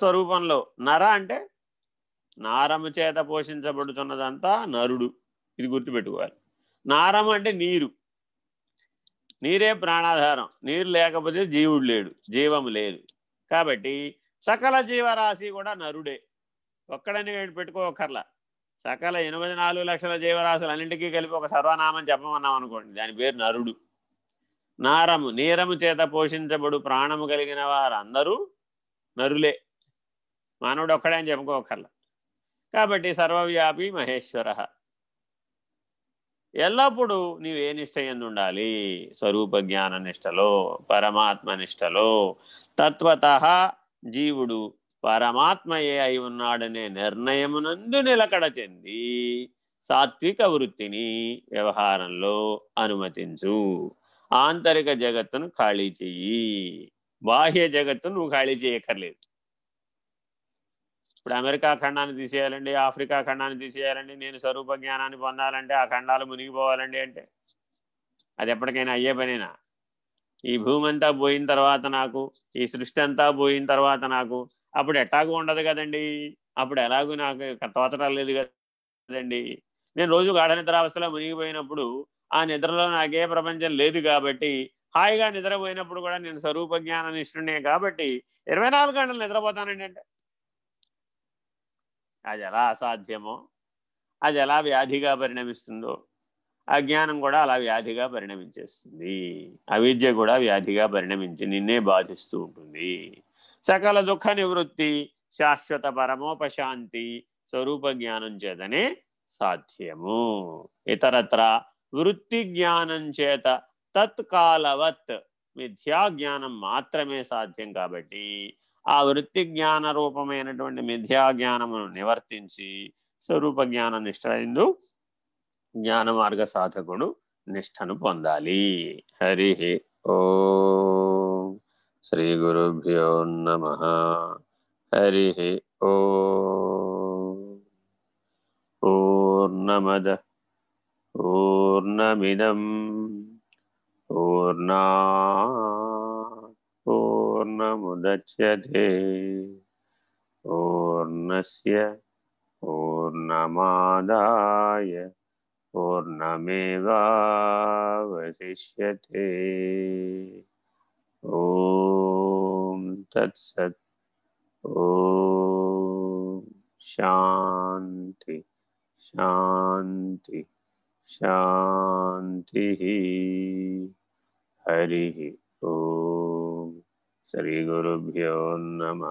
స్వరూపంలో నర అంటే నారము చేత పోషించబడుతున్నదంతా నరుడు. ఇది గుర్తుపెట్టుకోవాలి. నారము అంటే నీరు. నీరే ప్రాణాధారం. నీరు లేకపోతే జీవుడు లేడు జీవము లేదు. కాబట్టి సకల జీవరాశి కూడా నరుడే. ఒక్కడని పెట్టుకోకర్లా. సకల ఎనిమిది నాలుగు లక్షల జీవరాశులు అన్నింటికీ కలిపి ఒక సర్వనామం చెప్పమన్నాం అనుకోండి దాని పేరు నరుడు. నారము నీరము చేత పోషించబడు ప్రాణము కలిగిన వారందరూ నరులే. మానవుడు ఒక్కడే అని చెప్పుకోకర్లా కాబట్టి సర్వవ్యాపి మహేశ్వర. ఎల్లప్పుడూ నీవు ఏ నిష్ట ఎందుండాలి? స్వరూప జ్ఞాన నిష్టలో పరమాత్మ నిష్టలో తత్వత జీవుడు పరమాత్మయే అయి ఉన్నాడనే నిర్ణయమునందు నిలకడ చెంది సాత్విక వృత్తిని వ్యవహారంలో అనుమతించు. ఆంతరిక జగత్తును ఖాళీ చెయ్యి. బాహ్య జగత్తును నువ్వు ఖాళీ చేయక్కర్లేదు ఇప్పుడు అమెరికా ఖండాన్ని తీసేయాలండి ఆఫ్రికా ఖండాన్ని తీసేయాలండి నేను స్వరూప జ్ఞానాన్ని పొందాలంటే ఆ ఖండాలు మునిగిపోవాలండి అంటే. అది ఎప్పటికైనా అయ్యే పనేనా? ఈ భూమి అంతా పోయిన తర్వాత నాకు ఈ సృష్టి అంతా పోయిన తర్వాత నాకు అప్పుడు ఎట్టాగూ ఉండదు కదండి. అప్పుడు ఎలాగూ నాకు తోచడం లేదు కదండి. నేను రోజు గాఢ నిద్రావస్థలో మునిగిపోయినప్పుడు ఆ నిద్రలో నాకే ప్రపంచం లేదు కాబట్టి హాయిగా నిద్రపోయినప్పుడు కూడా నేను స్వరూప జ్ఞాన నిష్ఠునే కాబట్టి ఇరవై నాలుగు గంటలు నిద్రపోతానండి అంటే. అది ఎలా అసాధ్యమో అది ఎలా వ్యాధిగా పరిణమిస్తుందో అజ్ఞానం కూడా అలా వ్యాధిగా పరిణమించేస్తుంది. అవిద్య కూడా వ్యాధిగా పరిణమించి నిన్నే బాధిస్తూ ఉంటుంది. సకల దుఃఖ నివృత్తి శాశ్వత పరమోపశాంతి స్వరూప జ్ఞానం చేతనే సాధ్యము. ఇతరత్ర వృత్తి జ్ఞానం చేత తత్కాలవత్ మిథ్యా జ్ఞానం మాత్రమే సాధ్యం కాబట్టి ఆ వృత్తి జ్ఞాన రూపమైనటువంటి మిథ్యా జ్ఞానమును నివర్తించి స్వరూప జ్ఞాన నిష్ట జ్ఞాన మార్గ సాధకుడు నిష్టను పొందాలి. హరి ఓ. శ్రీ గురుభ్యో నమ. హరి ఓ. పూర్ణమద పూర్ణమిదం పూర్ణా पूर्णमुदच्यते पूर्णस्य पूर्णमादाय पूर्णमेवावशिष्यते ॐ तत्सत्। ॐ शान्ति शान्ति शान्तिः। हरिः ओ శ్రీ గురుభ్యో నమ.